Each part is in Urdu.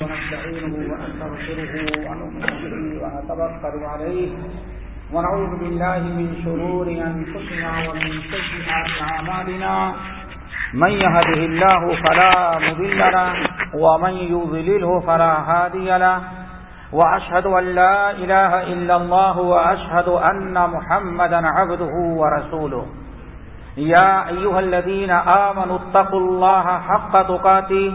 ونستعينه ونستغفره ونؤمن به ونتوكل عليه ونعوذ بالله من شرور أنفسنا ومن سيئات أعمالنا. من يهده الله فلا مضل له ومن يضلله فلا هادي له. وأشهد أن لا إله إلا الله وأشهد أن محمدا عبده ورسوله. يا أيها الذين آمنوا اتقوا الله حق تقاته.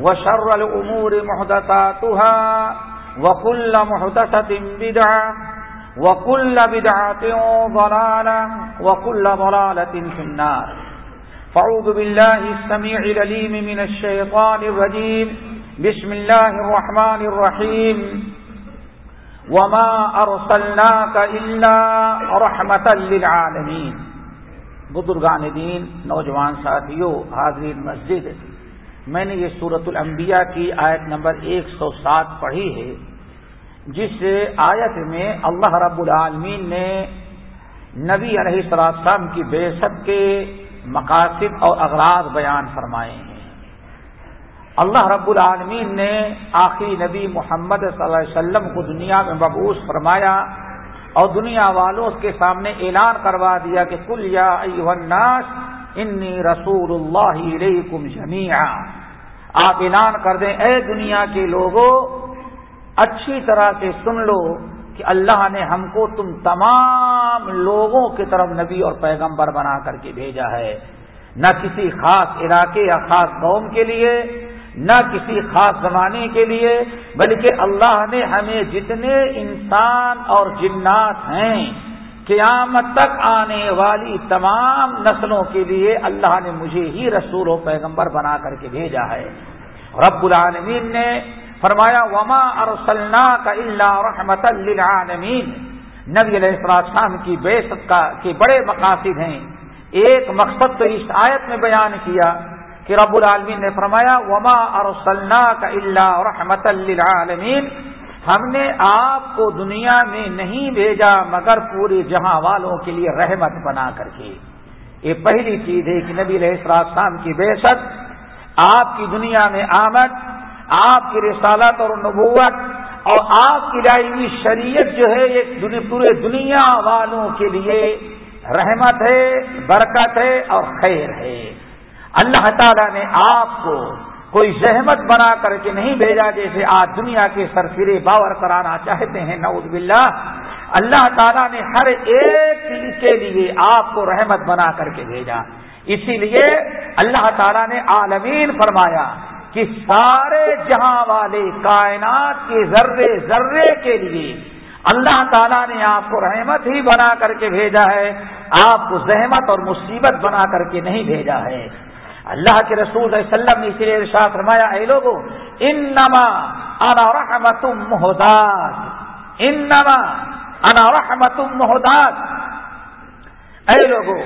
وشر الأمور محدثاتها وكل محدثة بدعة وكل بدعة ضلالة وكل ضلالة في النار. فعوذ بالله السميع لليم من الشيطان الرجيم. بسم الله الرحمن الرحيم. وما أرسلناك إلا رحمة للعالمين. بزرگان دین، نوجوان ساتھیوں، حاضرین مسجد میں نے یہ صورت الانبیاء کی آیت نمبر ایک سو سات پڑھی ہے، جس آیت میں اللہ رب العالمین نے نبی علیہ السلام کی بے کے مقاصد اور اغراض بیان فرمائے ہیں۔ اللہ رب العالمین نے آخری نبی محمد صلی اللہ علیہ وسلم کو دنیا میں مبوس فرمایا اور دنیا والوں کے سامنے اعلان کروا دیا کہ کل یا الناس انی رسول اللہ علیکم جمیا آپ اعلان کر دیں، اے دنیا کے لوگوں اچھی طرح سے سن لو کہ اللہ نے ہم کو تم تمام لوگوں کی طرف نبی اور پیغمبر بنا کر کے بھیجا ہے۔ نہ کسی خاص علاقے یا خاص قوم کے لیے، نہ کسی خاص زمانے کے لیے، بلکہ اللہ نے ہمیں جتنے انسان اور جنات ہیں قیامت تک آنے والی تمام نسلوں کے لیے اللہ نے مجھے ہی رسول و پیغمبر بنا کر کے بھیجا ہے۔ رب العالمین نے فرمایا، وما ارسلنا کا اللہ رحمت للعالمین نبی علیہ السلام کی بے کا کے بڑے مقاصد ہیں۔ ایک مقصد تو اس آیت میں بیان کیا کہ رب العالمین نے فرمایا، وما ارسلنا کا اللہ رحمت للعالمین ہم نے آپ کو دنیا میں نہیں بھیجا مگر پورے جہاں والوں کے لیے رحمت بنا کر کے یہ پہلی چیز ہے کہ نبی علیہ السلام کی بے شک آپ کی دنیا میں آمد، آپ کی رسالت اور نبوت اور آپ کی لائی ہوئی شریعت جو ہے یہ پورے دنیا والوں کے لیے رحمت ہے، برکت ہے اور خیر ہے۔ اللہ تعالیٰ نے آپ کو کوئی زحمت بنا کر کے نہیں بھیجا جیسے آج دنیا کے سرفرے باور کرانا چاہتے ہیں، نعوذ باللہ۔ اللہ تعالیٰ نے ہر ایک کے لیے آپ کو رحمت بنا کر کے بھیجا۔ اسی لیے اللہ تعالیٰ نے عالمین فرمایا کہ سارے جہاں والے کائنات کے ذرے ذرے کے لیے اللہ تعالیٰ نے آپ کو رحمت ہی بنا کر کے بھیجا ہے۔ آپ کو زحمت اور مصیبت بنا کر کے نہیں بھیجا ہے۔ اللہ کے رسول صلی اللہ علیہ وسلم نے اسی لیے ارشاد فرمایا، اے لوگو ان نما انا رحمت محداد ان نما انا رحمت محداد اے لوگو،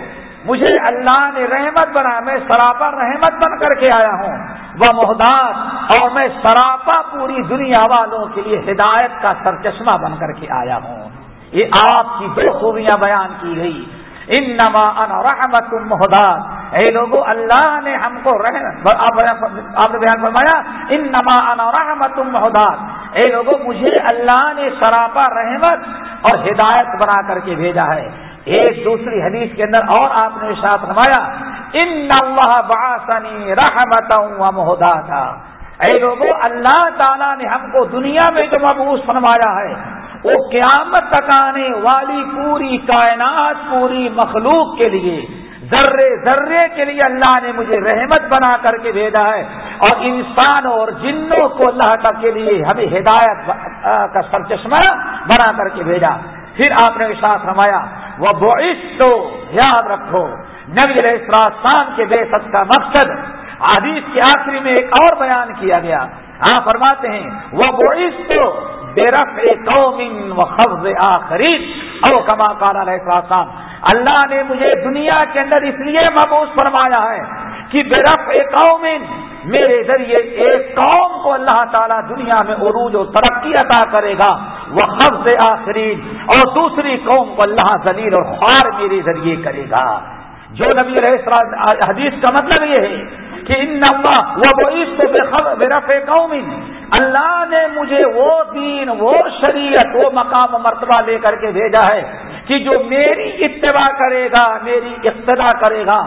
مجھے اللہ نے رحمت بنا، میں سراپا رحمت بن کر کے آیا ہوں۔ وہ محداد اور میں سراپا پوری دنیا والوں کے لیے ہدایت کا سرچشمہ بن کر کے آیا ہوں۔ یہ آپ کی بے خوبیاں بیان کی گئی۔ ان نما رحمت محداد اے لوگو، اللہ نے ہم کو آپ نے بیان فرمایا ان نما رحمت محداد اے لوگو، مجھے اللہ نے سراپا رحمت اور ہدایت بنا کر کے بھیجا ہے۔ ایک دوسری حدیث کے اندر اور آپ نے ساتھ فرمایا، ان اللہ باسنی رحمت محدا تھا اے لوگوں اللہ تعالیٰ نے ہم کو دنیا میں جو مبوس فرمایا ہے، وہ قیامت تک آنے والی پوری کائنات، پوری مخلوق کے لیے ذرے ذرے کے لیے اللہ نے مجھے رحمت بنا کر کے بھیجا ہے اور انسانوں اور جنوں کو اللہ تک کے لیے ہمیں ہدایت کا سر چشمہ بنا کر کے بھیجا۔ پھر آپ نے وشواس رمایا وہ باعث تو یاد رکھو، نبی علیہ السلام کے بے سب کا مقصد حدیث کے آخری میں ایک اور بیان کیا گیا۔ آپ فرماتے ہیں وہ باعث تو بے رف قوم و خبز آخری او کما کالا علیہ السلام، اللہ نے مجھے دنیا کے اندر اس لیے محبوس فرمایا ہے کہ بے رف قوم، میرے ذریعے ایک قوم کو اللہ تعالیٰ دنیا میں عروج و ترقی عطا کرے گا، وہ حفظ آخرین، اور دوسری قوم کو اللہ ذلیل اور خوار میرے ذریعے کرے گا۔ جو نبی رہے حدیث کا مطلب یہ ہے کہ ان نمبا وہ رف قوم. اللہ نے مجھے وہ دین، وہ شریعت، وہ مقام و مرتبہ لے کر کے بھیجا ہے کہ جو میری اتباع کرے گا، میری اقتدا کرے گا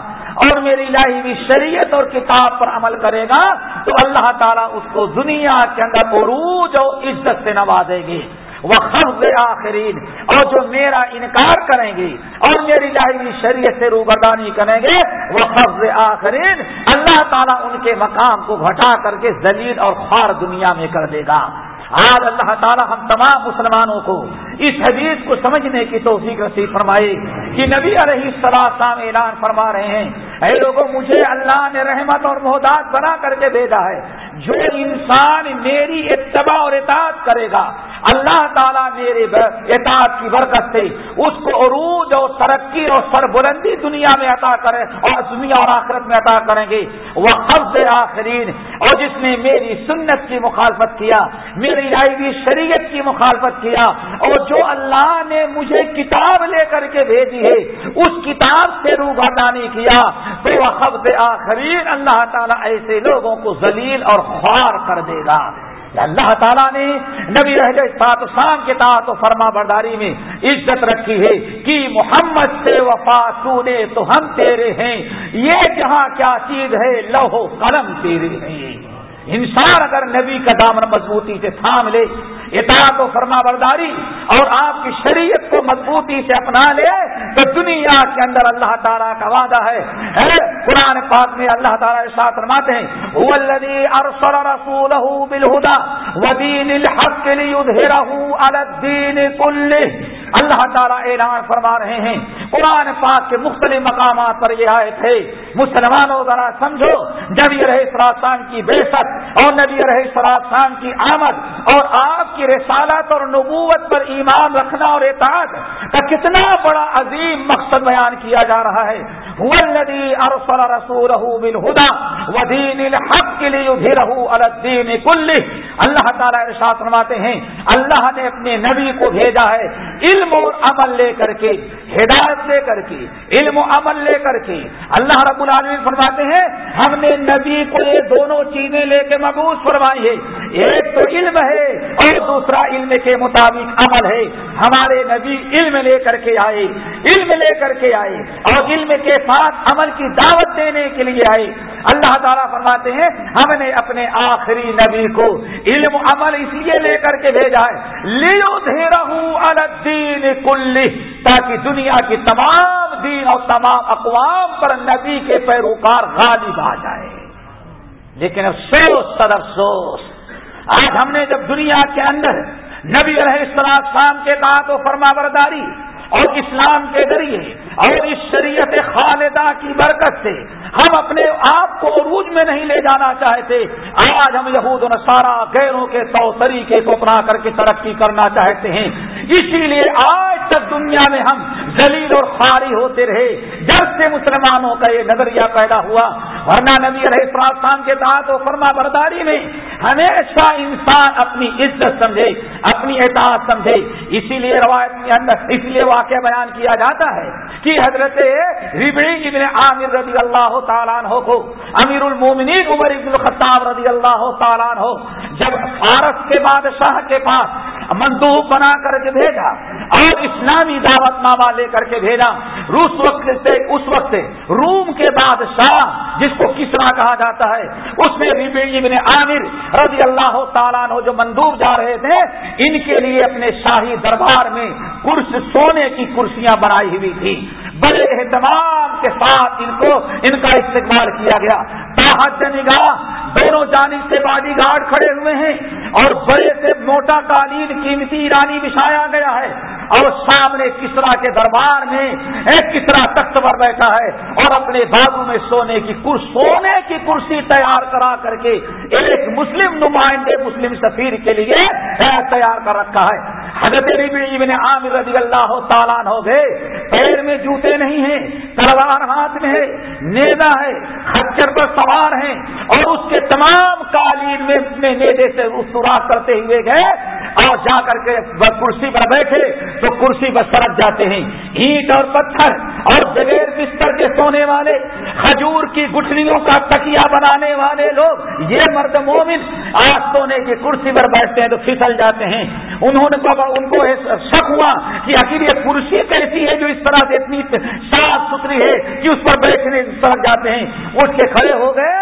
اور میری لائی ہوئی شریعت اور کتاب پر عمل کرے گا، تو اللہ تعالیٰ اس کو دنیا کے اندر عروج اور عزت سے نوازے گی۔ وہ خرض آخرین۔ اور جو میرا انکار کریں گے اور میری لائی شریعت سے روبردانی کریں گے وہ خرض آخرین۔ اللہ تعالیٰ ان کے مقام کو گھٹا کر کے زلیل اور خوار دنیا میں کر دے گا۔ آج اللہ تعالیٰ ہم تمام مسلمانوں کو اس حدیث کو سمجھنے کی توفیق رسید فرمائے کہ نبی علیہ السلام اعلان فرما رہے ہیں، اے لوگوں مجھے اللہ نے رحمت اور محداد بنا کر کے بھیجا ہے۔ جو انسان میری اتباع اور اطاعت کرے گا اللہ تعالیٰ میرے اطاعت کی برکت سے اس کو عروج اور ترقی اور سربلندی دنیا میں عطا کرے اور دنیا اور آخرت میں عطا کریں گے۔ وہ قبض آخرین اور جس نے میری سنت کی مخالفت کیا، میری ہوئی شریعت کی مخالفت کیا، اور جو اللہ نے مجھے کتاب لے کر کے بھیجی ہے، اس کتاب سے روبردانی کیا۔ تو وہ قبض آخرین اللہ تعالیٰ ایسے لوگوں کو ذلیل اور خوار کر دے گا۔ اللہ تعالیٰ نے نبی رہ گئے سات شام کے تحت فرما برداری میں عزت رکھی ہے کہ محمد سے وفا سونے تو ہم تیرے ہیں، یہ جہاں کیا چیز ہے لہو قلم تیرے ہیں۔ انسان اگر نبی کا دامن مضبوطی سے تھام لے اطاعت و فرما برداری اور آپ کی شریعت کو مضبوطی سے اپنا لے تو دنیا کے اندر اللہ تعالیٰ کا وعدہ ہے۔ قرآن پاک میں اللہ تعالیٰ ساتھ فرماتے ہیں ارسل رسول بالہدا ودین الحق الدین کل اللہ تعالیٰ اعلان فرما رہے ہیں۔ قرآن پاک کے مختلف مقامات پر یہ آئے تھے مسلمانوں ذرا سمجھو، نبی رہے سراسان کی بے اور نبی رہے سراسان کی آمد اور آپ کی رسالت اور نبوت پر ایمان رکھنا اور اعتعاد کا کتنا بڑا عظیم مقصد بیان کیا جا رہا ہے۔ ارسل رسوله بالهدى ودين الحق ليظهره على الدين كله۔ اللہ تعالیٰ ارشاد فرماتے ہیں، اللہ نے اپنے نبی کو بھیجا ہے علم اور عمل لے کر کے، ہدایت لے کر کے، علم و عمل لے کر کے۔ اللہ رب العالمین فرماتے ہیں، ہم نے نبی کو یہ دونوں چیزیں لے کے مبوس فرمائی ہے ایک تو علم ہے اور دوسرا علم کے مطابق عمل ہے۔ ہمارے نبی علم لے کر کے آئے، علم لے کر کے آئے، اور علم کے ساتھ عمل کی دعوت دینے کے لیے آئے۔ اللہ تعالیٰ فرماتے ہیں، ہم نے اپنے آخری نبی کو علم عمل اس لیے لے کر کے بھیجا ہے لیو دھیرا الدین کلی تاکہ دنیا کی تمام دین اور تمام اقوام پر نبی کے پیروکار غالب آ جائے۔ لیکن افسوس سد افسوس، آج ہم نے جب دنیا کے اندر نبی علیہ السلام کے تعت و فرما برداری اور اسلام کے ذریعے اور اس شریعت خالدہ کی برکت سے ہم اپنے آپ کو عروج میں نہیں لے جانا چاہتے۔ آج ہم یہود و سارا غیروں کے طور طریقے کو اپنا کر کے ترقی کرنا چاہتے ہیں۔ اسی لیے آج تک دنیا میں ہم ذلیل اور خاری ہوتے رہے۔ جب سے مسلمانوں کا یہ نظریہ پیدا ہوا، ورنہ نبی علیہ السلام کے تحت و فرما برداری میں ہمیشہ انسان اپنی عزت سمجھے، اپنی اعتعاد سمجھے۔ اسی لیے روایت کے اندر، اس لیے واقعہ بیان کیا جاتا ہے کہ حضرت ربڑی ابن عامر رضی اللہ تعالیٰ ہو کو امیر المومنین عمر ابن الخطاب رضی اللہ تعالیٰ ہو جب فارس کے بادشاہ کے پاس مندوب بنا کر کے بھیجا اور اسلامی دعوت نامہ لے کر کے بھیجا۔ روس وقت سے، اس وقت روم کے بادشاہ، جس کو کسرا کہا جاتا ہے، اس نے ابن عامر رضی اللہ تعالیٰ جو مندوب جا رہے تھے، ان کے لیے اپنے شاہی دربار میں کرس سونے کی کرسیاں بنائی ہوئی تھی بڑے اہتمام کے ساتھ ان کو ان کا استقبال کیا گیا۔ تاحت نگاہ، دونوں جانب سے باڈی گارڈ کھڑے ہوئے ہیں اور بڑے سے موٹا قالین قیمتی ایرانی بچھایا گیا ہے۔ اور سامنے کسرا کے دربار میں ایک کسرا تخت پر بیٹھا ہے اور اپنے بازو میں سونے کی سونے کی کرسی تیار کرا کر کے ایک مسلم نمائندے مسلم سفیر کے لیے تیار کر رکھا ہے۔ حضرت ابن عامر رضی اللہ تعالیٰ ہو گئے، پیر میں جوتے نہیں ہیں، تلوار ہاتھ میں ہے نیزا ہے، خچر پر سوار ہیں اور اس کے تمام قالین میں نیزے سے سوراخ کرتے ہوئے گئے اور جا کر کے کرسی پر بیٹھے۔ تو کرسی پر سڑک جاتے ہیں، اینٹ اور پتھر اور بغیر بستر کے سونے والے، کھجور کی گٹھلیوں کا تکیا بنانے والے لوگ، یہ مرد مومن آج سونے کی کرسی پر بیٹھتے ہیں تو پھسل جاتے ہیں۔ انہوں نے ان کو شک ہوا کہ آخر یہ کرسی کیسی ہے جو اس طرح سے اتنی صاف ستھری ہے کہ اس پر بیٹھنے سڑک جاتے ہیں۔ اٹھ کے کھڑے ہو گئے۔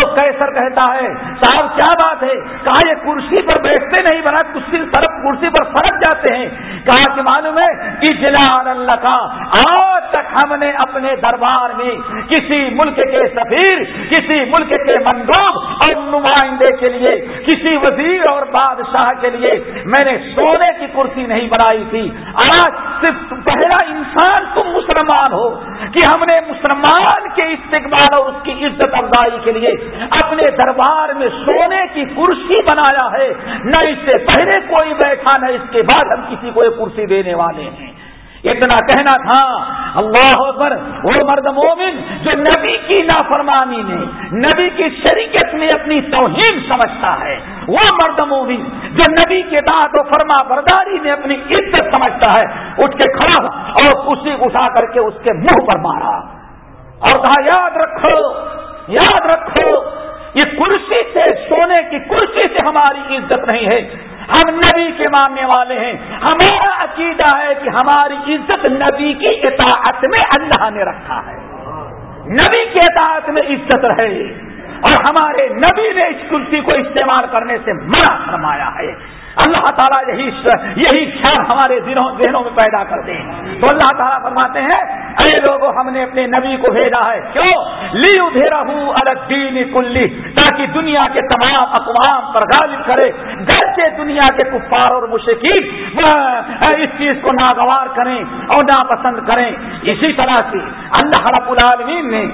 تو کیسر کہتا ہے، صاحب کیا بات ہے؟ کہا یہ کرسی پر بیٹھتے نہیں بنا کرسی پر فرق جاتے ہیں۔ کہا کہ معلوم ہے اجلا اللہ کا آج تک ہم نے اپنے دربار میں کسی ملک کے سفیر، کسی ملک کے مندوب اور نمائندے کے لیے، کسی وزیر اور بادشاہ کے لیے میں نے سونے کی کرسی نہیں بنائی تھی۔ آج صرف پہلا انسان تم مسلمان ہو کہ ہم نے مسلمان کے استقبال اور اس کی عزت افزائی کے لیے اپنے دربار میں سونے کی کرسی بنایا ہے۔ نہ اس سے پہلے کوئی بیٹھا، نہ اس کے بعد ہم کسی کو کرسی دینے والے ہیں۔ اتنا کہنا تھا۔ اللہ پر وہ مرد مومن جو نبی کی نافرمانی میں، نبی کی شریکت میں اپنی توہین سمجھتا ہے۔ وہ مرد مومن جو نبی کے دانت و فرما برداری میں اپنی عزت سمجھتا ہے، اٹھ کے کھڑا اور کسی اٹھا کر کے اس کے منہ پر مارا۔ اور کہا یاد رکھو۔ یاد رکھو، یہ کرسی سے، سونے کی کرسی سے ہماری عزت نہیں ہے۔ ہم نبی کے ماننے والے ہیں۔ ہمارا عقیدہ ہے کہ ہماری عزت نبی کی اطاعت میں اللہ نے رکھا ہے۔ نبی کے اطاعت میں عزت رہے۔ اور ہمارے نبی نے اس کرسی کو استعمال کرنے سے منع فرمایا ہے۔ اللہ تعالیٰ یہی یہی خیال ہمارے دنوں ذہنوں میں پیدا کر دیں تو اللہ تعالیٰ فرماتے ہیں، اے لوگوں ہم نے اپنے نبی کو بھیجا ہے۔ کیوں؟ لی ادھیرا ہوں الگ دین کلی، تاکہ دنیا کے تمام اقوام پر غالب کرے۔ گھر دنیا کے کفار اور مشکل اس چیز کو ناگوار کریں اور ناپسند کریں۔ اسی طرح سے اللہ رب العالمین نے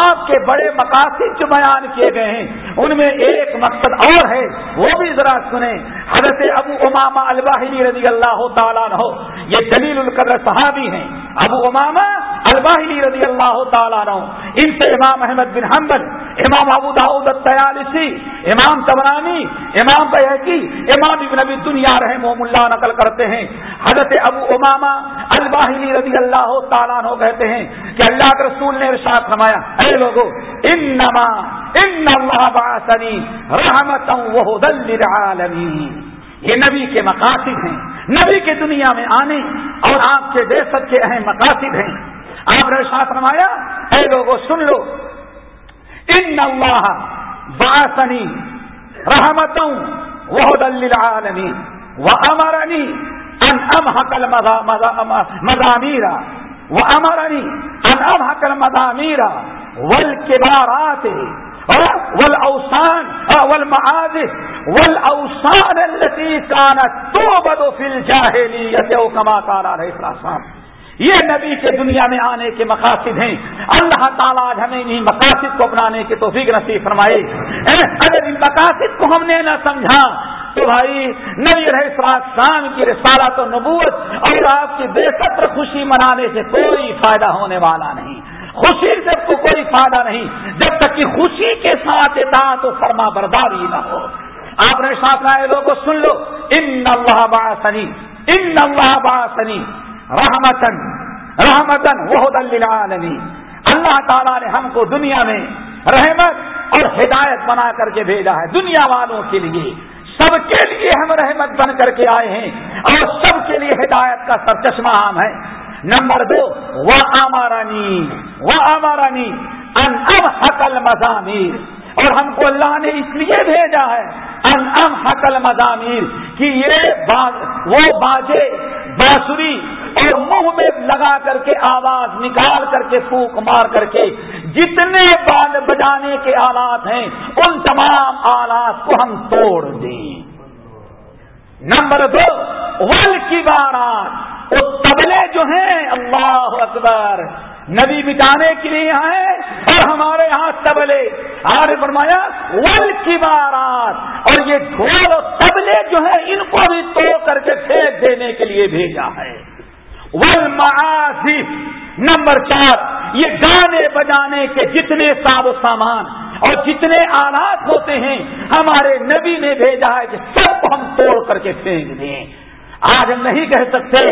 آپ کے بڑے مقاصد جو بیان کیے گئے ہیں، ان میں ایک مقصد اور ہے، وہ بھی ذرا سنیں۔ حضرت ابو اماما الباہلی رضی اللہ تعالیٰ ہو یہ دلیل القدر صحابی ہیں۔ ابو اماما الباہلی رضی اللہ تعالیٰ عنہ، ان سے امام احمد بن حمبل امام ابو داود الطیالسی امام تبرانی، امام بحقی امام ابن ابی دنیا رحم اللہ نقل کرتے ہیں۔ حضرت ابو اماما الباہلی رضی اللہ تعالیٰ عنہ کہتے ہیں کہ اللہ کے رسول نے ارشاد فرمایا، اے لوگو، انما، ان اللہ باسنی رحمت للعالمین۔ یہ نبی کے مقاصد ہیں۔ نبی کے دنیا میں آنے اور آپ کے بے سب کے اہم مقاصد ہیں۔ آپ نے ساتھ رمایا اے لوگوں سن لو۔ ان اللہ باسنی رحمتوں وہ دلعالمی وہ امرنی ان ام حقل مزامیرا وہ امرنی ان ام حقل مزامیرا ہاں، ول کے بارات ول اوسان ول ہاں، ول اوسان التي كانت توبد في الجاهليه كما قال یہ نبی کے دنیا میں آنے کے مقاصد ہیں۔ اللہ تعالیٰ آج ہمیں انہیں مقاصد کو اپنانے کے توفیق نصیب فرمائے۔ اگر ان مقاصد کو ہم نے نہ سمجھا، تو بھائی، نبی رہے شام کی رسالت و نبوت اور آپ کی بے قطر خوشی منانے سے کوئی فائدہ ہونے والا نہیں۔ خوشی سے کو کوئی فائدہ نہیں۔ جب تک کہ خوشی کے ساتھ اطاعت و فرما برداری نہ ہو۔ آپ نے ساتھ لائے لوگوں سن لو۔ ان اللہ باسنی ان اللہ باسنی رحمتن رحمتن وہ للعالمین۔ اللہ تعالیٰ نے ہم کو دنیا میں رحمت اور ہدایت بنا کر کے بھیجا ہے دنیا والوں کے لیے۔ سب کے لیے ہم رحمت بن کر کے آئے ہیں اور سب کے لیے ہدایت کا سر چشمہ عام ہے۔ نمبر دو وہ آمارانی وہ آمارانی ان ام حقل مضامیر اور ہم کو اللہ نے اس لیے بھیجا ہے ان ام حقل مضامیر کہ یہ وہ باجے باسری اور منہ میں لگا کر کے آواز نکال کر کے پھوک مار کر کے جتنے بال بجانے کے آلات ہیں، ان تمام آلات کو ہم توڑ دیں۔ نمبر دو ول کی بارات وہ تبلے جو ہیں، اللہ اکبر، نبی مٹانے کے لیے آئے اور ہمارے یہاں تبلے آر فرمایا، ول کی بارات اور یہ ڈھول اور تبلے جو ہیں، ان کو بھی توڑ کر کے پھینک دینے کے لیے بھیجا ہے۔ ول نمبر چار، یہ گانے بجانے کے جتنے ساب و سامان اور جتنے آلات ہوتے ہیں، ہمارے نبی نے بھیجا ہے کہ سب کو ہم توڑ کر کے پھینک دیں۔ آج ہم نہیں کہہ سکتے۔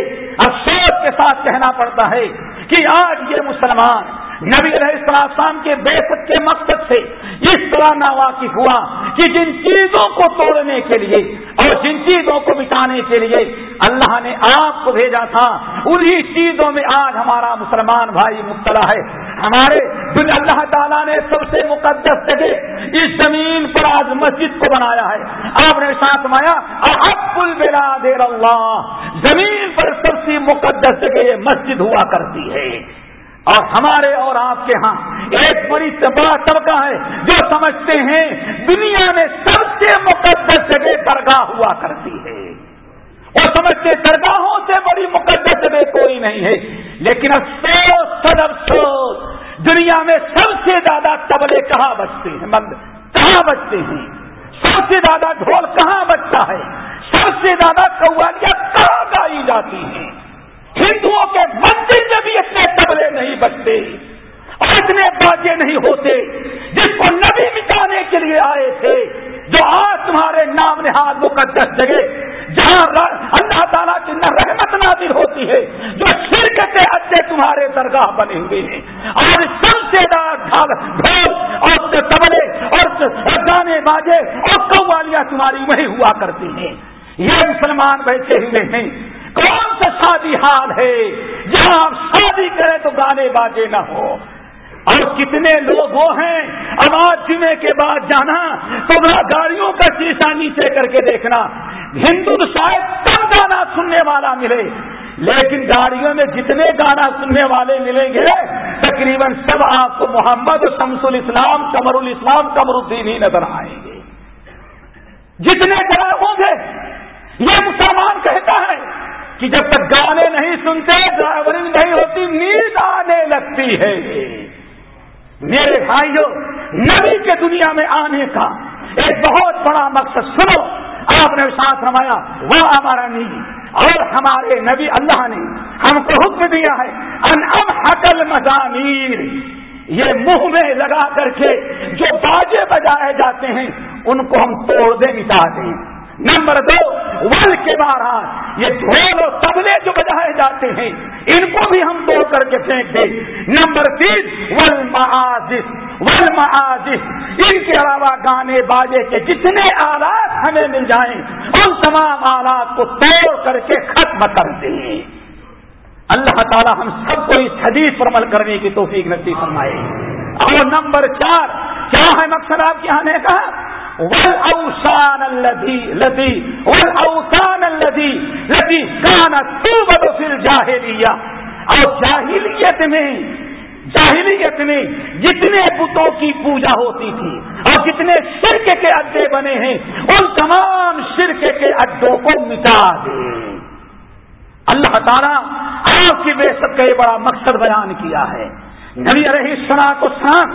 افسوس کے ساتھ کہنا پڑتا ہے کہ آج یہ مسلمان نبی علیہ السلام کے بیست کے مقصد سے اس طرح نا واقف ہوا کہ جن چیزوں کو توڑنے کے لیے اور جن چیزوں کو مٹانے کے لیے اللہ نے آپ کو بھیجا تھا، انہی چیزوں میں آج ہمارا مسلمان بھائی مبتلا ہے۔ ہمارے دن اللہ تعالیٰ نے سب سے مقدس جگہ اس زمین پر آج مسجد کو بنایا ہے۔ آپ نے ساتھ مایا اب بلا دیر اللہ۔ زمین پر سب سے مقدس جگہ مسجد ہوا کرتی ہے۔ اور ہمارے اور آپ کے ہاں ایک بڑی بڑا طبقہ ہے جو سمجھتے ہیں دنیا میں سب سے مقدس جگہ درگاہ ہوا کرتی ہے۔ اور سمجھتے درگاہوں سے بڑی مقدس جگہ کوئی نہیں ہے۔ لیکن افسوس، سد افسوس، دنیا میں سب سے زیادہ تبلے کہاں بچتے ہیں؟ بند کہاں بچتے ہیں؟ سب سے زیادہ ڈھول کہاں بچتا ہے؟ سب سے زیادہ قوالیاں کہاں گائی جاتی ہیں؟ ہندوؤں کے مندر میں بھی اتنے تبلے نہیں بچتے اور اتنے باجے نہیں ہوتے جس کو نبی مٹانے کے لیے آئے تھے، جو آج تمہارے نام نہاد مقدس جگہ، جہاں اللہ تعالیٰ کی نہ رحمت نازل ہوتی ہے، جو شرک کے اچھے تمہارے درگاہ بنے ہوئے ہیں۔ اور سب سے ڈھول اور تبلے اور گانے باجے اور قوالیاں تمہاری وہی ہوا کرتی ہیں۔ یہ مسلمان بیٹھے ہوئے ہیں۔ کون سا شادی حال ہے؟ جہاں آپ شادی کریں تو گانے باجے نہ ہو۔ اور کتنے لوگ وہ ہیں؟ آواز جمعے کے بعد جانا، تو گاڑیوں کا شیشہ نیچے کر کے دیکھنا۔ ہندو شاید کم گانا سننے والا ملے، لیکن گاڑیوں میں جتنے گانا سننے والے ملیں گے، تقریباً سب آپ کو محمد شمس الاسلام کمر الاسلام کمر الدین ہی نظر آئیں گے۔ جتنے گانا ہوں گے، یہ مسلمان کہتا ہے کہ جب تک گانے نہیں سنتے ڈرائیورنگ نہیں ہوتی، نیند آنے لگتی ہے۔ میرے بھائیوں نبی کے دنیا میں آنے کا ایک بہت بڑا مقصد سنو۔ آپ نے ساتھ روایا وہ ہمارا نیجی اور ہمارے نبی اللہ نے ہم کو حکم دیا ہے، ان ام حقل مضامیر یہ منہ میں لگا کر کے جو باجے بجائے جاتے ہیں، ان کو ہم توڑ دیں، مٹا دیں۔ نمبر دو، ول کے بارات یہ ڈھول اور تبلے جو بجائے جاتے ہیں، ان کو بھی ہم توڑ کر کے پھینک دیں۔ نمبر تین، ول معازف۔ ول معازف۔ ان کے علاوہ گانے باجے کے جتنے آلات ہمیں مل جائیں، ان تمام آلات کو توڑ کر کے ختم کر دیں۔ اللہ تعالی ہم سب کو اس حدیث پر عمل کرنے کی توفیق نصیب فرمائے۔ اور نمبر چار، کیا ہے مقصد آپ کے آنے کا؟ اوسان الدی لدی اور اوسان الدی لدی کانا تو پھر جاہلیہ اور جاہلیت میں جاہلیت میں جتنے بتوں کی پوجا ہوتی تھی اور جتنے شرک کے اڈے بنے ہیں، ان تمام شرک کے اڈوں کو مٹا دے۔ اللہ تعالیٰ آپ کی بے سب کا یہ بڑا مقصد بیان کیا ہے۔ نبی رہی سنا کو سان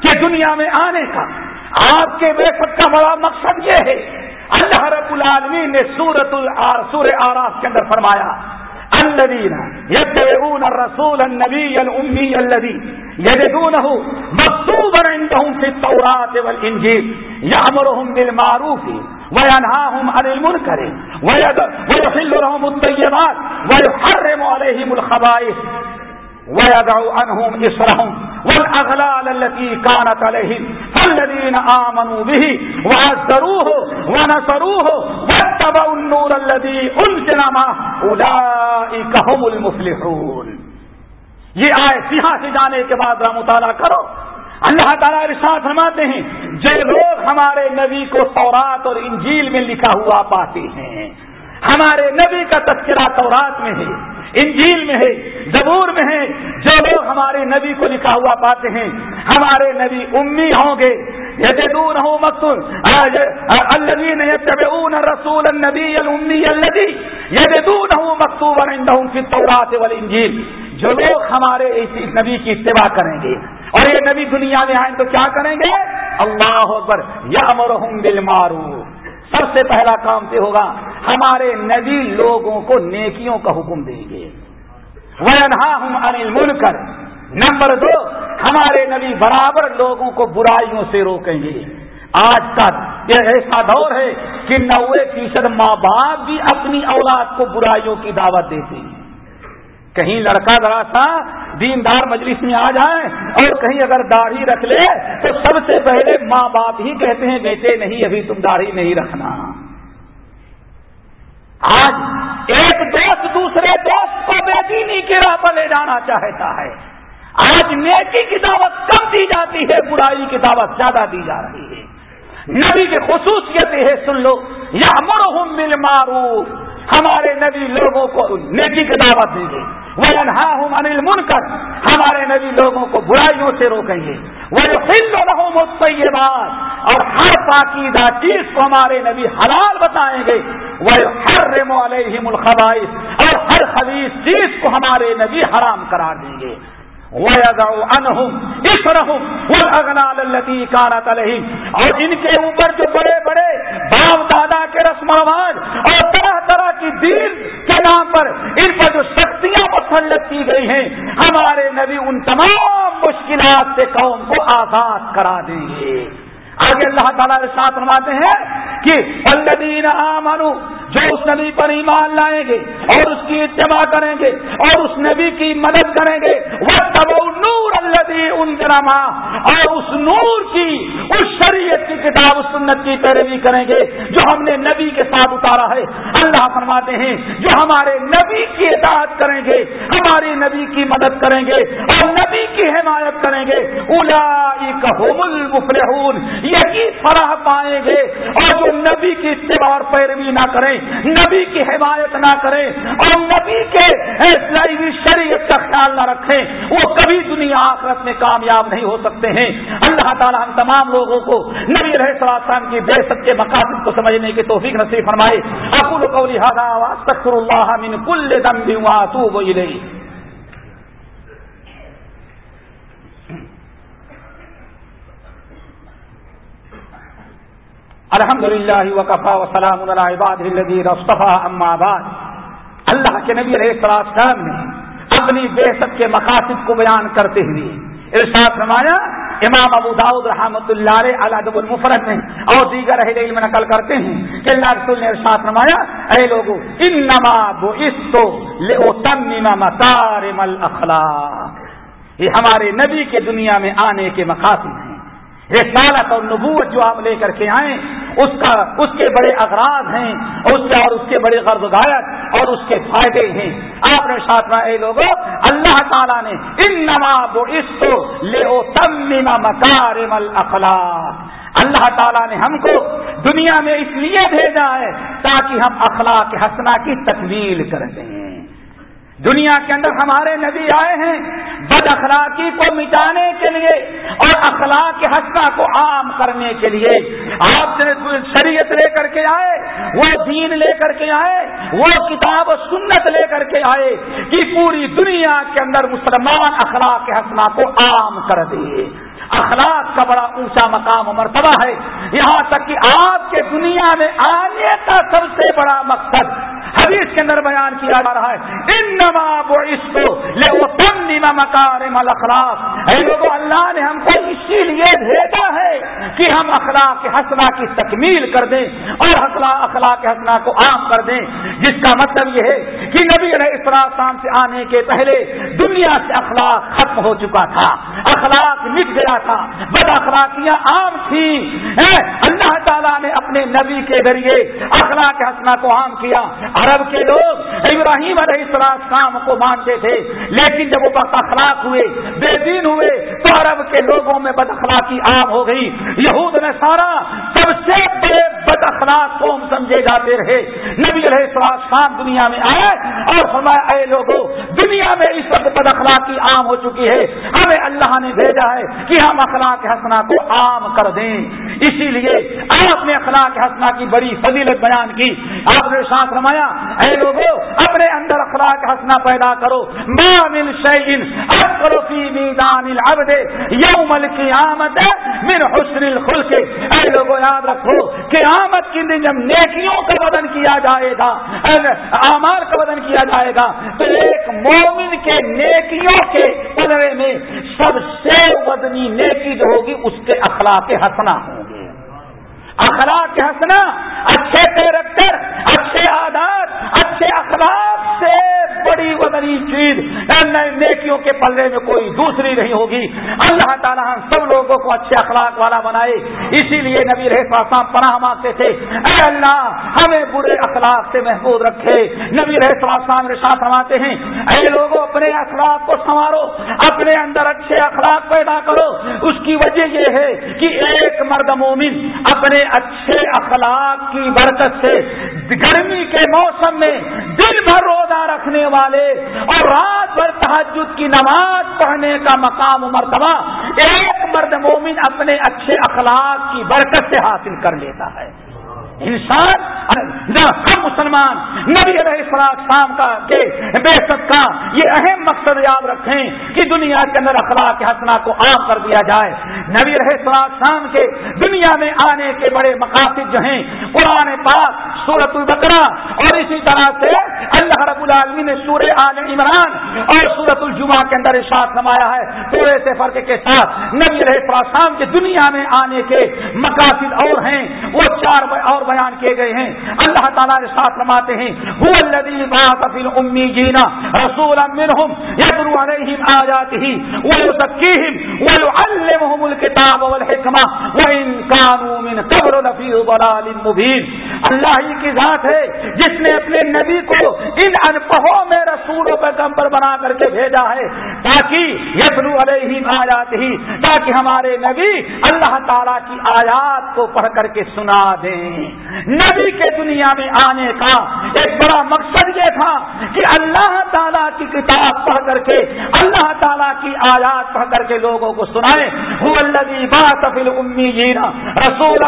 کہ دنیا میں آنے کا آپ کے بیسٹ کا بڑا مقصد یہ ہے۔ اللہ رب العالمین نے سورت سور آراف کے اندر فرمایا الذين يتبعون الرسول النبي الأمي الذي يجدونه مكتوبا عندهم في التوراة والإنجيل يأمرهم بالمعروف وينهاهم عن المنكر ويحل لهم الطيبات ويحرم عليهم الخبائث عنهم والاغلال التي كانت عليهم فالذين آمنوا به وعزروه ونصروه واتبعوا النور الذي انزل معه اولئك هم المفلحون۔ یہ آئے یہاں سے جانے کے بعد مطالعہ کرو۔ اللہ تعالیٰ ارشاد فرماتے ہیں، جو لوگ ہمارے نبی کو تورات اور انجیل میں لکھا ہوا پاتے ہیں، ہمارے نبی کا تذکرہ تورات میں ہے۔ انجیل میں ہے، زبور میں ہے۔ جو لوگ ہمارے نبی کو لکھا ہوا پاتے ہیں، ہمارے نبی امی ہوں گے۔ دور ہوں مقصول الدین رسول النبی المی الدی یہ دور ہوں مقصوب کی تورات والانجیل۔ جو لوگ ہمارے اس نبی کی اتباع کریں گے۔ اور یہ نبی دنیا میں آئیں تو کیا کریں گے؟ اللہ اکبر یا مرحم دل سب سے پہلا کام سے ہوگا ہمارے نبی لوگوں کو نیکیوں کا حکم دیں گے۔ وہ ہم انل مل کر نمبر دو، ہمارے نبی برابر لوگوں کو برائیوں سے روکیں گے۔ آج کا یہ ایسا دور ہے کہ نوے فیصد ماں باپ بھی اپنی اولاد کو برائیوں کی دعوت دیتے ہیں۔ کہیں لڑکا ذرا سا دیندار مجلس میں آ جائے اور کہیں اگر داڑھی رکھ لے تو سب سے پہلے ماں باپ ہی کہتے ہیں، بیٹے نہیں، ابھی تم داڑھی نہیں رکھنا۔ آج ایک دوست دوسرے دوست کو بیٹی کی راہ پر لے جانا چاہتا ہے۔ آج نیکی کی دعوت کم دی جاتی ہے، برائی کی دعوت زیادہ دی جا رہی ہے۔ نبی کی خصوصیت ہے سن لو یا مرحم مل مارو ہمارے نبی لوگوں کو نیکی کی دعوت دیں گے وہ انہا ہوں انل من کر ہمارے نبی لوگوں کو برائیوں سے روکیں گے۔ وہ فل رہو بات اور ہر پاکیدہ چیز کو ہمارے نبی حلال بتائیں گے۔ وہ ہر رمو علیہم الخبائش اور ہر خبیص چیز کو ہمارے نبی حرام کرا دیں گے۔ اور ان کے اوپر جو بڑے بڑے باپ دادا کے رسم اور طرح طرح کی دین کے نام پر ان پر جو سختیاں مسلط کی گئی ہیں، ہمارے نبی ان تمام مشکلات سے قوم کو آزاد کرا دیں گے۔ آگے اللہ تعالیٰ ساتھ نماتے ہیں کہ الدین آمنو جو اس نبی پر ایمان لائیں گے اور اس کی اتباع کریں گے اور اس نبی کی مدد کریں گے وہ تب نور الدی ان اور اس نور کی، اس شریعت کی کتاب، اس سنت کی پیروی کریں گے جو ہم نے نبی کے ساتھ اتارا ہے۔ اللہ فرماتے ہیں، جو ہمارے نبی کی اطاعت کریں گے، ہماری نبی کی مدد کریں گے اور نبی کی حمایت کریں گے۔ الا یہی فراہ پائیں گے۔ اور جو نبی کی اتباع اور پیروی نہ کریں نبی کی حمایت نہ کرے اور نبی کے شریعت کا خیال نہ رکھیں وہ کبھی دنیا آخرت میں کامیاب نہیں ہو سکتے ہیں۔ اللہ تعالیٰ ہم تمام لوگوں کو نبی رہ السلام کی بے سب کے مقاصد کو سمجھنے کی توفیق نصیب فرمائے۔ اکول کو لہٰذا اللہ من کل دم بھی وہاں تو وہ الحمد للہ وقفا وسلام اما بعد۔ اللہ کے نبی علیہ السلام نے اپنی بے کے مقاصد کو بیان کرتے ہوئے ارشاد فرمایا، امام ابو داؤد رحمۃ اللہ علیہ الدب المفرت میں اور دیگر اہل علم نقل کرتے ہیں کہ اللہ رسول نے ارشاد فرمایا، اے لوگوں ان نما بو اس تو یہ ہمارے نبی کے دنیا میں آنے کے مقاصد ہیں۔ رسالت اور نبوت جو آپ لے کر کے آئیں، اس کا، اس کے بڑے اغراض ہیں اس کے اور اس کے بڑے غرض گایت اور اس کے فائدے ہیں۔ آپ نے ساتھ میں لوگوں اللہ تعالیٰ نے ان نواب اس کو لے او تم مکارم اخلاق اللہ تعالیٰ نے ہم کو دنیا میں اس لیے بھیجا ہے تاکہ ہم اخلاق حسنا کی تکمیل کر دیں۔ دنیا کے اندر ہمارے نبی آئے ہیں، بد اخلاقی کو مٹانے کے لیے اور اخلاق حسنا کو عام کرنے کے لیے۔ آپ شریعت لے کر کے آئے، وہ دین لے کر کے آئے، وہ کتاب و سنت لے کر کے آئے کہ پوری دنیا کے اندر مسلمان اخلاق حسنا کو عام کر دیے اخلاق کا بڑا اونچا مقام و مرتبہ ہے۔ یہاں تک کہ آپ کے دنیا میں آنے کا سب سے بڑا مقصد حدیث کے اندر بیان کیا جا رہا ہے ان نواب لے وہ مکار اخلاق اے لوگوں اللہ نے ہم کو اسی لیے بھیجا ہے کہ ہم اخلاق حسنا کی تکمیل کر دیں اور اخلاق حسنا کو عام کر دیں۔ جس کا مطلب یہ ہے کہ نبی علیہ السلام سے آنے کے پہلے دنیا سے اخلاق ختم ہو چکا تھا۔ اخلاق مٹ گیا تھا۔ بد اخلاقیاں عام تھیں۔ اللہ تعالیٰ نے اپنے نبی کے ذریعے اخلاق حسنا کو عام کیا۔ عرب کے لوگ ابراہیم علیہ السلام کو مانتے تھے، لیکن جب وہ بد اخلاق ہوئے، بے دین ہوئے، تو عرب کے لوگوں میں بد اخلاقی عام ہو گئی۔ یہود نے سارا سب سے بڑے بد اخلاق قوم سمجھے جاتے رہے۔ نبی علیہ السلام دنیا میں آئے اور فرمایا، اے لوگوں دنیا میں اس وقت بد اخلاقی عام ہو چکی ہے۔ ہمیں اللہ نے بھیجا ہے کہ ہم اخلاق حسنا کو عام کر دیں۔ اسی لیے آپ نے اخلاق حسنا کی بڑی فضیلت بیان کی۔ آپ نے ساتھ رمایا اے لوگوں اپنے اندر اخلاق حسنا پیدا کرو۔ مامل شعین کرو فی میدان العبد یوم القیامت من حسن الخلق۔ اے لوگوں یاد رکھو کہ آمد دن جب نیکیوں کا بدن کیا جائے گا آمار کا بدن کیا جائے گا، تو ایک مومن کے نیکیوں کے پلڑے میں سب سے وزنی نیکی جو ہوگی، اس کے اخلاق حسنا ہوں گے۔ اخلاق ہنسنا اچھے کیریکٹر، اچھے آدار اچھے اخلاق سے بڑی وزنی چیز۔ نیکیوں کے پلے میں کوئی دوسری نہیں ہوگی۔ اللہ تعالیٰ ہم سب لوگوں کو اچھے اخلاق والا بنائے۔ اسی لیے نبی رہے پناہ مانگتے تھے۔ اے اللہ، ہمیں برے اخلاق سے محفوظ رکھے۔ نبی رہے فرماتے ہیں، اے لوگوں، اپنے اخلاق کو سنوارو، اپنے اندر اچھے اخلاق پیدا کرو۔ اس کی وجہ یہ ہے کہ ایک مرد مومن اپنے اچھے اخلاق کی برکت سے گرمی کے موسم میں دن بھر روزہ رکھنے والے اور رات بھر تحجد کی نماز پڑھنے کا مقام و مرتبہ ایک مرد مومن اپنے اچھے اخلاق کی برکت سے حاصل کر لیتا ہے۔ انسان ہم مسلمان، نبی علیہ السلام کا کے بے سب کا، یہ اہم مقصد یاد رکھیں کہ دنیا کے اندر اخلاق حسنا کو عام کر دیا جائے۔ نبی علیہ السلام کے دنیا میں آنے کے بڑے مقاصد جو ہیں، قرآن پاک سورت البقرہ اور اسی طرح سے اللہ رب العالمین نے سورہ عال عمران اور سورت الجمہ کے اندر ارشاد نمایا ہے۔ پورے سے فرق کے ساتھ نبی علیہ السلام کے دنیا میں آنے کے مقاصد اور ہیں۔ وہ چار اور بیان کیے گئے ہیں۔ اللہ تعالیٰ نے ساتھ رماتے ہیں جینا رسول الكتاب والحکمہ وان كانوا من قبل لفی ضلال مبین اللہ ہی کی ذات ہے، جس نے اپنے نبی کو ان انپہوں میں رسول و پیغمبر بنا کر کے بھیجا ہے۔ تاکہ یسرو علیہ آیات ہی تاکہ ہمارے نبی اللہ تعالیٰ کی آیات کو پڑھ کر کے سنا دیں۔ نبی کے دنیا میں آنے کا ایک بڑا مقصد یہ تھا کہ اللہ تعالیٰ کی کتاب پڑھ کر کے، اللہ تعالیٰ کی آیات پڑھ کر کے لوگوں کو سنائے۔ رسول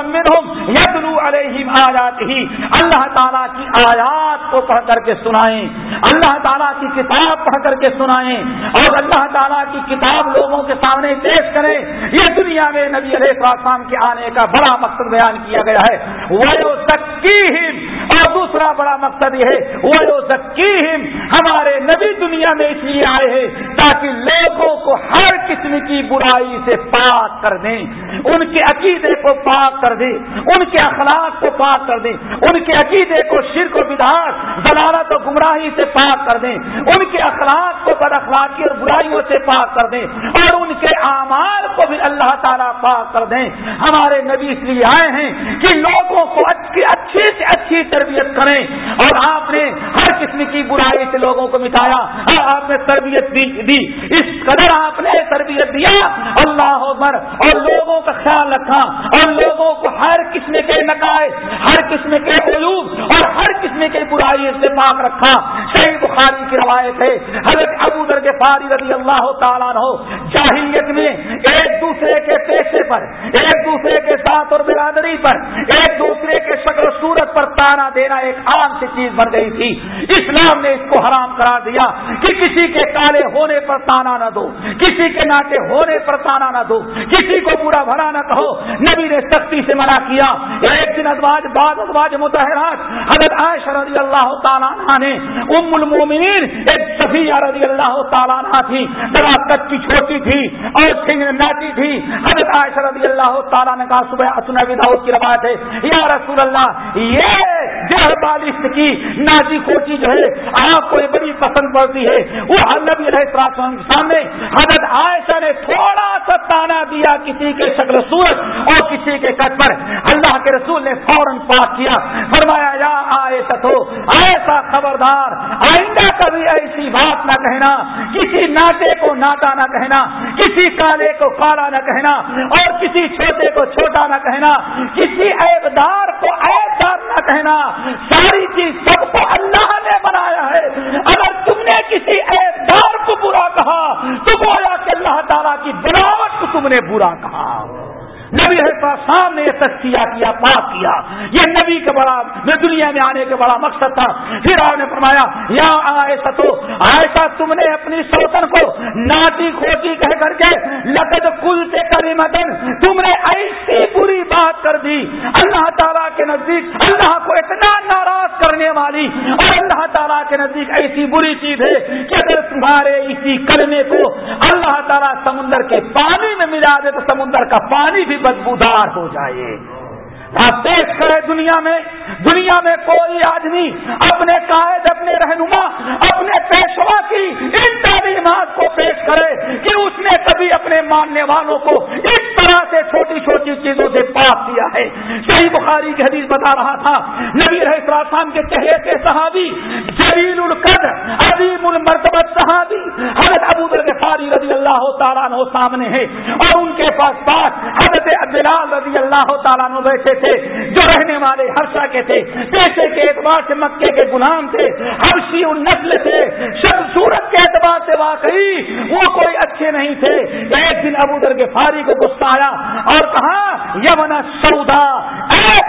یدلو علیہم آیات ہی اللہ تعالیٰ کی آیات کو پڑھ کر کے سنائیں، اللہ تعالیٰ کی کتاب پڑھ کر کے سنائیں اور اللہ تعالیٰ کی کتاب لوگوں کے سامنے پیش کریں۔ یہ دنیا میں نبی علیہ السلام کے آنے کا بڑا مقصد بیان کیا گیا ہے۔ وہ اور دوسرا بڑا مقصد یہ ہے وہ ذکیم ہمارے نبی دنیا میں اس لیے آئے ہیں تاکہ لوگوں کو ہر قسم کی برائی سے پاک کر دیں، ان کے عقیدے کو پاک کر دیں، ان کے اخلاق کو پاک کر دیں، ان کے عقیدے کو شرک و بدار ضلالت و گمراہی سے پاک کر دیں، ان کے اخلاق کو بد اخلاقی اور برائیوں سے پاک کر دیں اور ان کے اعمال کو بھی اللہ تعالیٰ پاک کر دیں۔ ہمارے نبی اس لیے آئے ہیں کہ لوگوں کو اچھی سے اچھی تربیت کریں۔ اور آپ نے ہر قسم کی برائی سے لوگوں کو مٹایا آپ نے تربیت دی اس قدر آپ نے تربیت دیا، اللہ عمر اور لوگوں کا خیال رکھا۔ اور لوگوں کو ہر قسم کے نقائص، ہر قسم کے قلوب اور ہر قسم کے برائی سے پاک رکھا۔ صحیح بخاری کی روایت ہے، حضرت ابو در کے فاری رضی اللہ تعالیٰ ہو جاہلیت میں ایک دوسرے کے پیشے پر، ایک دوسرے کے ساتھ اور برادری پر، ایک دوسرے کے شکل صورت پر تانا دینا ایک عام سی چیز بن گئی تھی۔ اسلام نے اس کو حرام کرا دیا کہ کسی کے کالے ہونے پر تانا نہ دو، کسی کے ناٹے ہونے پر تانا نہ دو۔ کسی کو برا بھرا نہ کہو۔ نبی نے سختی سے منع کیا۔ ایک دن ادواج بعد ادواج متحرات، حضرت عائشہ رضی اللہ تعالیٰ نے ام المومنین، ایک صفیہ رضی اللہ تعالیٰ تھی ذرا کچی چھوٹی تھی اور سنگ ناٹی تھی۔ حضرت عائشہ رضی اللہ تعالیٰ نے کہا، صبح سنبی داؤد کی روایت ہے، یا رسول اللہ، یہ جہر بالش کی ناجی کھوٹی جو ہے، آپ کو بڑی پسند پڑتی ہے۔ وہ نبی علیہ رہے سامنے حضرت عائشہ نے تھوڑا سا تانا دیا کسی کے شکل صورت اور کسی کے کٹ پر۔ اللہ کے رسول نے فوراً پاک کیا۔ فرمایا، یا آئے تو ایسا خبردار، آئندہ کبھی ایسی بات نہ کہنا۔ کسی ناٹے کو ناٹا نہ کہنا، کسی کالے کو کالا نہ کہنا اور کسی چھوٹے کو چھوٹا نہ کہنا۔ کسی ایبدار کو ایبدار نہ کہنا۔ ساری چیز سب کو اللہ نے بنایا ہے۔ اگر تم نے کسی ایبدار کو برا کہا، تو گویا کہ اللہ تعالیٰ کی بناوٹ کو تم نے برا کہا۔ نبی صاحب نے یہ تجزیہ کیا، پاک کیا۔ یہ نبی کا بڑا دنیا میں آنے کا بڑا مقصد تھا۔ پھر آپ نے فرمایا، یا ایسا تو ایسا تم نے اپنی سوتن کو ناٹی کھوٹی کہہ کر کے لقد کل سے کری مدن تم نے ایسی بری بات کر دی۔ اللہ تعالیٰ کے نزدیک، اللہ کو اتنا ناراض کرنے والی اور اللہ تعالیٰ کے نزدیک ایسی بری چیز ہے کہ اگر تمہارے اسی کرنے کو اللہ تعالیٰ سمندر کے پانی میں ملا دے تو سمندر کا پانی بھی بدبودار ہو جائے۔ آپ پیش کرے دنیا میں دنیا میں کوئی آدمی اپنے قائد، اپنے رہنما، اپنے پیشوا کی ان تعلیمات کو پیش کرے کہ اس نے کبھی اپنے ماننے والوں کو اس طرح سے چھوٹی چھوٹی چیزوں سے پاک کیا ہے۔ صحیح بخاری کی حدیث بتا رہا تھا، نبی رحسان کے چہرے کے صحابی جلیل القد عظیم المرتبت صحابی، حضرت ابو فاری رضی اللہ تعالیٰ سامنے ہے اور ان کے پاس پاس حضرت بلال رضی اللہ تعالیٰ بیٹھے تھے، جو رہنے والے ہرشا کے تھے، پیسے کے اعتبار سے مکے کے غلام تھے ہرشی نسل تھے، شب سورت کے اعتبار سے واقعی وہ کوئی اچھے نہیں تھے۔ ایک دن ابو در کے فاری کو غصہ آیا اور کہا یمن سودا، ایک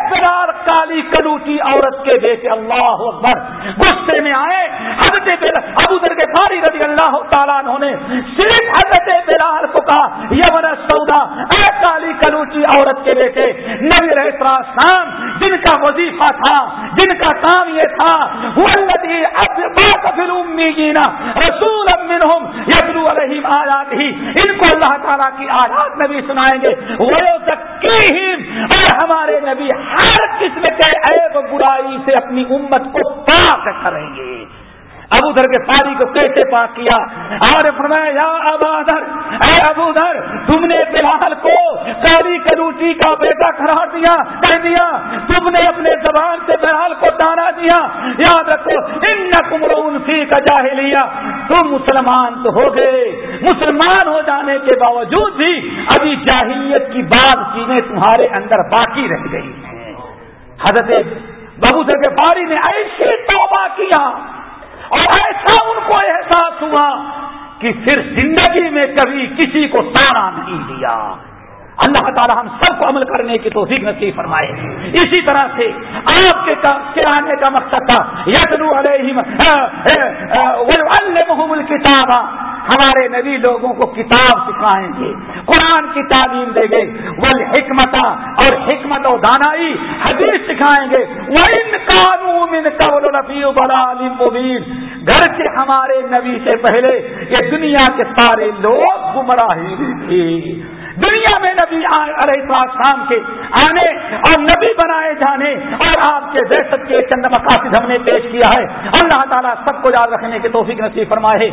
کالی کلوٹی عورت کے بیٹے، اللہ اکبر۔ غصے میں آئے، حضرت ابو در کے فاری رضی اللہ تعالیٰ نے صرف حضرت بلال کو کہا یمن سودا اے کالی کلوٹی عورت کے بیٹے، نبی رہے جن کا وظیفہ تھا جن کا کام یہ تھا رسول آیات ہی ان کو اللہ تعالیٰ کی آیات نبی سنائیں گے۔ وہ اور ہمارے نبی، ہر قسم کے عیب برائی سے اپنی امت کو پاک کریں گے۔ ابو دھر کے پانی کو کیسے پاک کیا؟ اور فرمایا، یا ابادر اے ابو دھر تم نے بلال کو کالی کروٹی کا بیٹا کھڑا دیا کہہ دیا۔ تم نے اپنے زبان سے بلال کو دانا دیا۔ یاد رکھو ان کمرون سی کا جاہ لیا تم مسلمان تو ہو گئے۔ مسلمان ہو جانے کے باوجود بھی ابھی جاہلیت کی بات چیزیں تمہارے اندر باقی رہ گئی ہیں۔ حضرت ببو سر کے باری نے ایسی توبہ کیا۔ اور ایسا ان کو احساس ہوا کہ پھر زندگی میں کبھی کسی کو تارا نہیں دیا۔ اللہ تعالی ہم سب کو عمل کرنے کی توفیق نصیب فرمائے۔ اسی طرح سے آپ کے آنے کا مقصد تھا۔ یتنو علیہ کتاب ہمارے نبی لوگوں کو کتاب سکھائیں گے، قرآن کی تعلیم دیں گے۔ ول حکمت اور حکمت و دانائی حدیث سکھائیں گے۔ وہ ان قانون قبل رفیع بڑا مبین۔ گھر سے ہمارے نبی سے پہلے یہ دنیا کے سارے لوگ گمراہی تھی۔ دنیا میں نبی علیہ السلام کے آنے اور نبی بنائے جانے اور آپ کے دہشت کے چند مقاصد ہم نے پیش کیا ہے۔ اللہ تعالیٰ سب کو یاد رکھنے کی توفیق نصیب فرمائے۔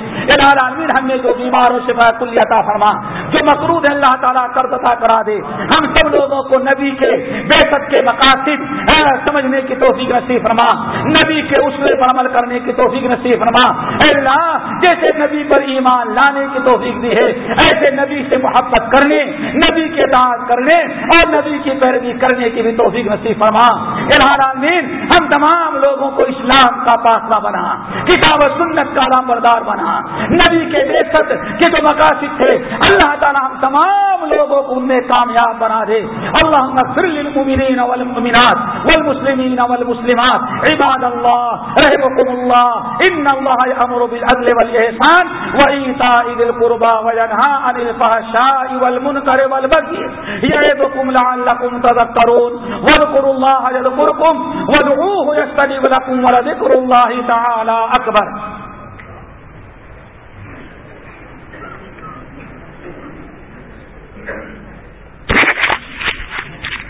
عالمین ہم نے جو بیماروں سے کلیہ فرما۔ جو مقروض ہے اللہ تعالیٰ کرتا کرا دے۔ ہم سب لوگوں کو نبی کے دہشت کے مقاصد سمجھنے کی توفیق نصیب فرما۔ نبی کے اسلے پر عمل کرنے کی توفیق نصیب فرما۔ اللہ، جیسے نبی پر ایمان لانے کی توفیق دی ہے، ایسے نبی سے محبت کرنے، نبی کے دانت کرنے اور نبی کی پیروی کرنے کی بھی توفیق نصیب فرما۔ العالمین، ہم تمام لوگوں کو اسلام کا پاسلہ بنا، کتاب و سنت کا رام بردار بنا۔ نبی کے بے کے جو مقاصد تھے، اللہ تعالیٰ ہم تمام لوگوں کو ان میں کامیاب بنا دے۔ اللہ للمؤمنین والمؤمنات والمسلمین والمسلمات۔ عباد اللہ رحمكم اللہ۔ ان اللہ امر بالعدل والاحسان وایتاء ذی القربى وینھا عن الفحشاء والمنکر والبغي یعظکم لعلکم تذکرون۔ واذکروا اللہ یذکرکم۔ وادعوه يستجب لكم ولذکر اللہ تعالی اکبر۔